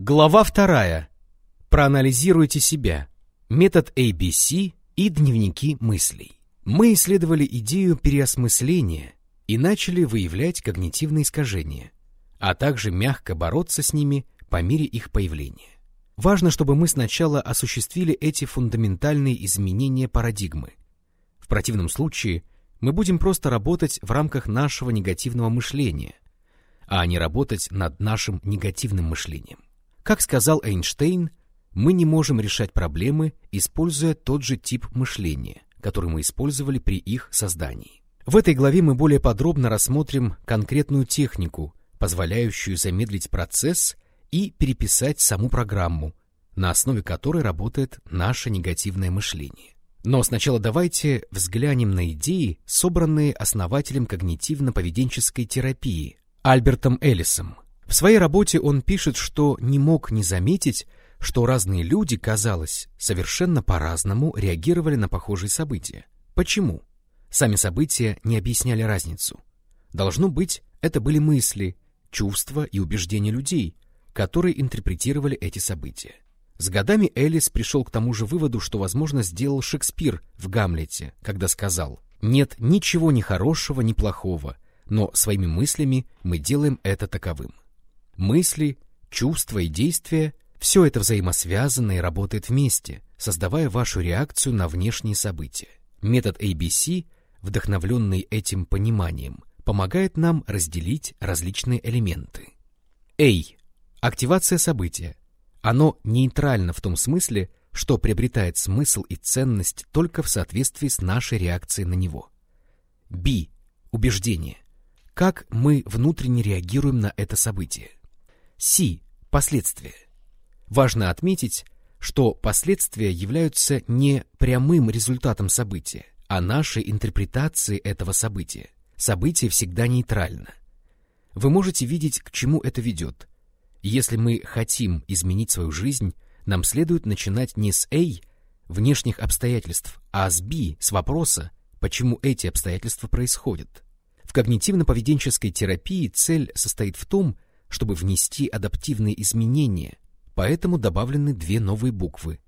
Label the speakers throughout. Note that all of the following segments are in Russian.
Speaker 1: Глава вторая. Проанализируйте себя. Метод ABC и дневники мыслей. Мы исследовали идею переосмысления и начали выявлять когнитивные искажения, а также мягко бороться с ними по мере их появления. Важно, чтобы мы сначала осуществили эти фундаментальные изменения парадигмы. В противном случае мы будем просто работать в рамках нашего негативного мышления, а не работать над нашим негативным мышлением. Как сказал Эйнштейн, мы не можем решать проблемы, используя тот же тип мышления, который мы использовали при их создании. В этой главе мы более подробно рассмотрим конкретную технику, позволяющую замедлить процесс и переписать саму программу, на основе которой работает наше негативное мышление. Но сначала давайте взглянем на идеи, собранные основателем когнитивно-поведенческой терапии Альбертом Эллисом. В своей работе он пишет, что не мог не заметить, что разные люди, казалось, совершенно по-разному реагировали на похожие события. Почему? Сами события не объясняли разницу. Должно быть, это были мысли, чувства и убеждения людей, которые интерпретировали эти события. С годами Элис пришел к тому же выводу, что, возможно, сделал Шекспир в «Гамлете», когда сказал «Нет ничего ни хорошего, ни плохого, но своими мыслями мы делаем это таковым». Мысли, чувства и действия — все это взаимосвязано и работает вместе, создавая вашу реакцию на внешние события. Метод ABC, вдохновленный этим пониманием, помогает нам разделить различные элементы. A. Активация события. Оно нейтрально в том смысле, что приобретает смысл и ценность только в соответствии с нашей реакцией на него. B. Убеждение. Как мы внутренне реагируем на это событие. C. Последствия. Важно отметить, что последствия являются не прямым результатом события, а нашей интерпретацией этого события. Событие всегда нейтрально. Вы можете видеть, к чему это ведет, если мы хотим изменить свою жизнь, нам следует начинать не с A, внешних обстоятельств, а с B, с вопроса, почему эти обстоятельства происходят. В когнитивно-поведенческой терапии цель состоит в том, чтобы внести адаптивные изменения, поэтому добавлены две новые буквы.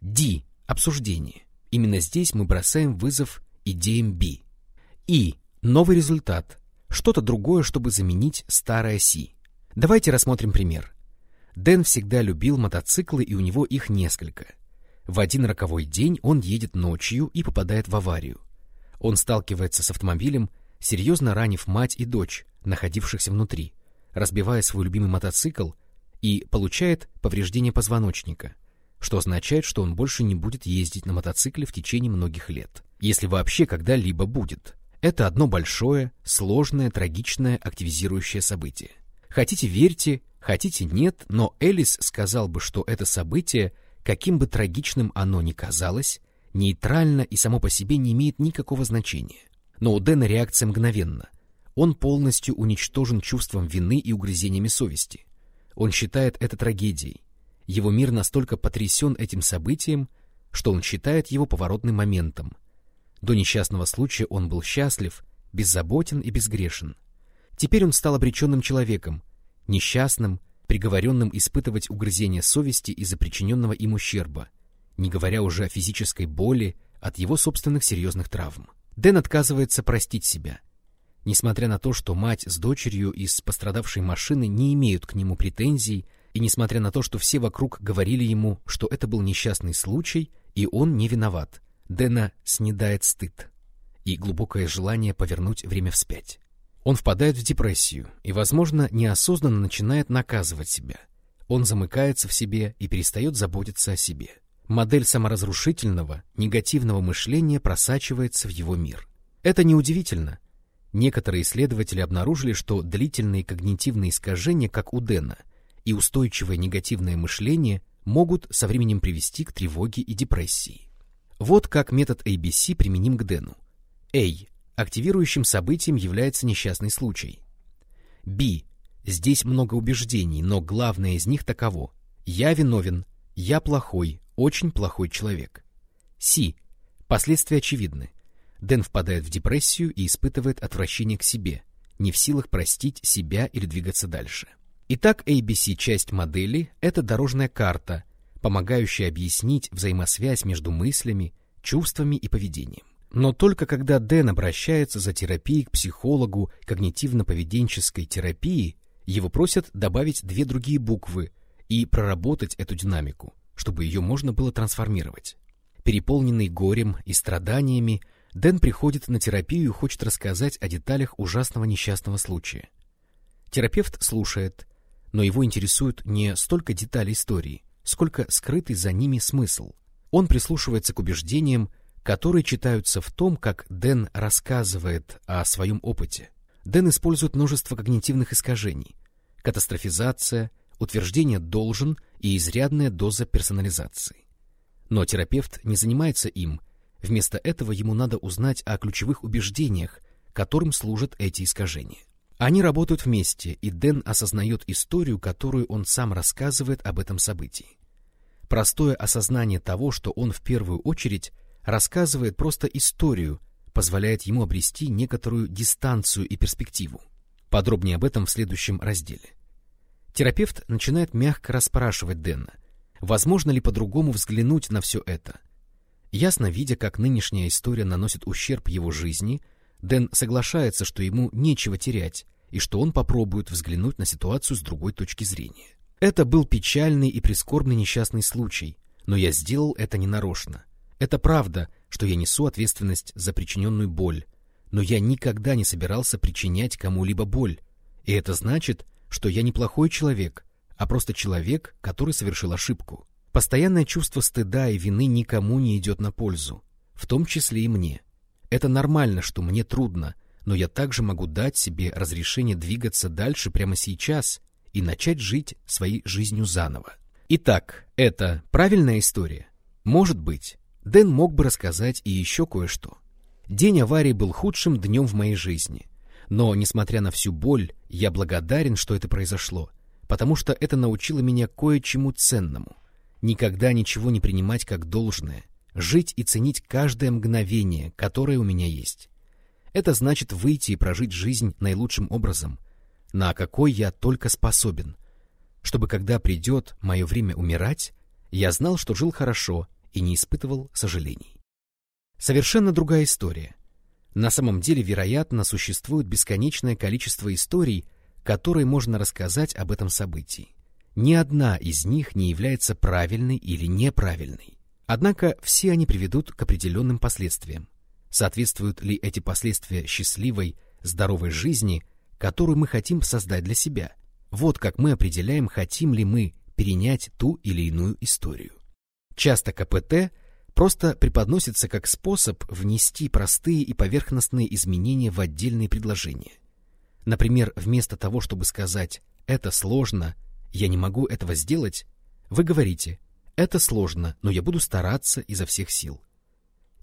Speaker 1: D – обсуждение. Именно здесь мы бросаем вызов идеям B. И – новый результат, что-то другое, чтобы заменить старое C. Давайте рассмотрим пример. Дэн всегда любил мотоциклы, и у него их несколько. В один роковой день он едет ночью и попадает в аварию. Он сталкивается с автомобилем, серьезно ранив мать и дочь, находившихся внутри, разбивая свой любимый мотоцикл и получает повреждение позвоночника, что означает, что он больше не будет ездить на мотоцикле в течение многих лет, если вообще когда-либо будет. Это одно большое, сложное, трагичное, активизирующее событие. Хотите верьте, хотите нет, но Элис сказал бы, что это событие, каким бы трагичным оно ни казалось, нейтрально и само по себе не имеет никакого значения. Но у Дэна реакция мгновенна. Он полностью уничтожен чувством вины и угрызениями совести. Он считает это трагедией. Его мир настолько потрясен этим событием, что он считает его поворотным моментом. До несчастного случая он был счастлив, беззаботен и безгрешен. Теперь он стал обреченным человеком, несчастным, приговоренным испытывать угрызение совести из-за причиненного им ущерба, не говоря уже о физической боли от его собственных серьезных травм. Дэн отказывается простить себя. Несмотря на то, что мать с дочерью из пострадавшей машины не имеют к нему претензий, и несмотря на то, что все вокруг говорили ему, что это был несчастный случай, и он не виноват, Дэна снедает стыд и глубокое желание повернуть время вспять. Он впадает в депрессию и, возможно, неосознанно начинает наказывать себя. Он замыкается в себе и перестает заботиться о себе. Модель саморазрушительного, негативного мышления просачивается в его мир. Это неудивительно. Некоторые исследователи обнаружили, что длительные когнитивные искажения, как у Дэна, и устойчивое негативное мышление могут со временем привести к тревоге и депрессии. Вот как метод ABC применим к Дэну. A Активирующим событием является несчастный случай. Б. Здесь много убеждений, но главное из них таково. Я виновен, я плохой, очень плохой человек. С. Последствия очевидны. Дэн впадает в депрессию и испытывает отвращение к себе, не в силах простить себя или двигаться дальше. Итак, ABC-часть модели — это дорожная карта, помогающая объяснить взаимосвязь между мыслями, чувствами и поведением. Но только когда Дэн обращается за терапией к психологу когнитивно-поведенческой терапии, его просят добавить две другие буквы и проработать эту динамику, чтобы ее можно было трансформировать. Переполненный горем и страданиями, Дэн приходит на терапию и хочет рассказать о деталях ужасного несчастного случая. Терапевт слушает, но его интересуют не столько детали истории, сколько скрытый за ними смысл. Он прислушивается к убеждениям, которые читаются в том, как Дэн рассказывает о своем опыте. Дэн использует множество когнитивных искажений. Катастрофизация, утверждение «должен» и изрядная доза персонализации. Но терапевт не занимается им, вместо этого ему надо узнать о ключевых убеждениях, которым служат эти искажения. Они работают вместе, и Дэн осознает историю, которую он сам рассказывает об этом событии. Простое осознание того, что он в первую очередь рассказывает просто историю, позволяет ему обрести некоторую дистанцию и перспективу. Подробнее об этом в следующем разделе. Терапевт начинает мягко расспрашивать Дэна, возможно ли по-другому взглянуть на все это. Ясно видя, как нынешняя история наносит ущерб его жизни – Дэн соглашается, что ему нечего терять, и что он попробует взглянуть на ситуацию с другой точки зрения. Это был печальный и прискорбный несчастный случай, но я сделал это ненарочно. Это правда, что я несу ответственность за причиненную боль, но я никогда не собирался причинять кому-либо боль, и это значит, что я не плохой человек, а просто человек, который совершил ошибку. Постоянное чувство стыда и вины никому не идет на пользу, в том числе и мне. Это нормально, что мне трудно, но я также могу дать себе разрешение двигаться дальше прямо сейчас и начать жить своей жизнью заново. Итак, это правильная история? Может быть. Дэн мог бы рассказать и еще кое-что. День аварии был худшим днем в моей жизни. Но, несмотря на всю боль, я благодарен, что это произошло, потому что это научило меня кое-чему ценному. Никогда ничего не принимать как должное, жить и ценить каждое мгновение, которое у меня есть. Это значит выйти и прожить жизнь наилучшим образом, на какой я только способен, чтобы когда придет мое время умирать, я знал, что жил хорошо и не испытывал сожалений. Совершенно другая история. На самом деле, вероятно, существует бесконечное количество историй, которые можно рассказать об этом событии. Ни одна из них не является правильной или неправильной. Однако все они приведут к определенным последствиям. Соответствуют ли эти последствия счастливой, здоровой жизни, которую мы хотим создать для себя? Вот как мы определяем, хотим ли мы перенять ту или иную историю. Часто КПТ просто преподносится как способ внести простые и поверхностные изменения в отдельные предложения. Например, вместо того, чтобы сказать «это сложно», «я не могу этого сделать», вы говорите это сложно, но я буду стараться изо всех сил.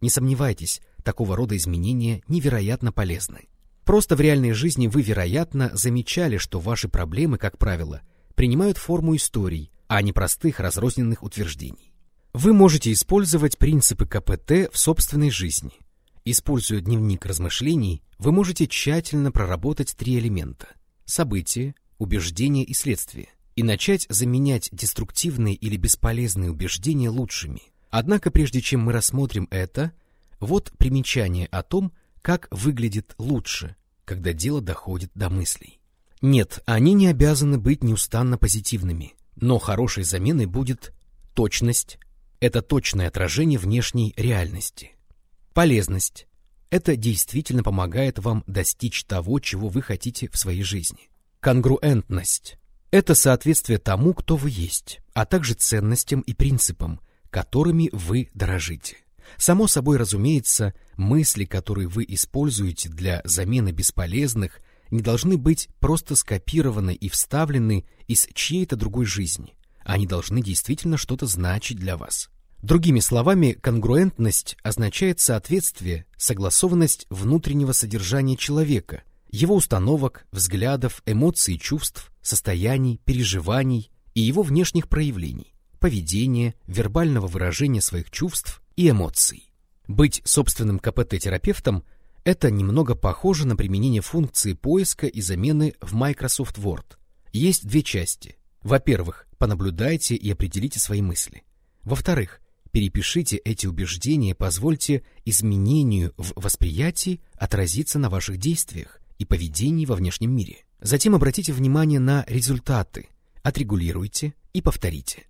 Speaker 1: Не сомневайтесь, такого рода изменения невероятно полезны. Просто в реальной жизни вы, вероятно, замечали, что ваши проблемы, как правило, принимают форму историй, а не простых разрозненных утверждений. Вы можете использовать принципы КПТ в собственной жизни. Используя дневник размышлений, вы можете тщательно проработать три элемента – события, убеждения и следствия – и начать заменять деструктивные или бесполезные убеждения лучшими. Однако прежде чем мы рассмотрим это, вот примечание о том, как выглядит лучше, когда дело доходит до мыслей. Нет, они не обязаны быть неустанно позитивными, но хорошей заменой будет точность, это точное отражение внешней реальности. Полезность – это действительно помогает вам достичь того, чего вы хотите в своей жизни. Конгруентность это соответствие тому, кто вы есть, а также ценностям и принципам, которыми вы дорожите. Само собой разумеется, мысли, которые вы используете для замены бесполезных, не должны быть просто скопированы и вставлены из чьей-то другой жизни. Они должны действительно что-то значить для вас. Другими словами, конгруентность означает соответствие, согласованность внутреннего содержания человека, его установок, взглядов, эмоций и чувств, состояний, переживаний и его внешних проявлений, поведения, вербального выражения своих чувств и эмоций. Быть собственным КПТ-терапевтом – это немного похоже на применение функции поиска и замены в Microsoft Word. есть две части. Во-первых, понаблюдайте и определите свои мысли. Во-вторых, перепишите эти убеждения, позвольте изменению в восприятии отразиться на ваших действиях и поведении во внешнем мире. Затем обратите внимание на результаты, отрегулируйте и повторите.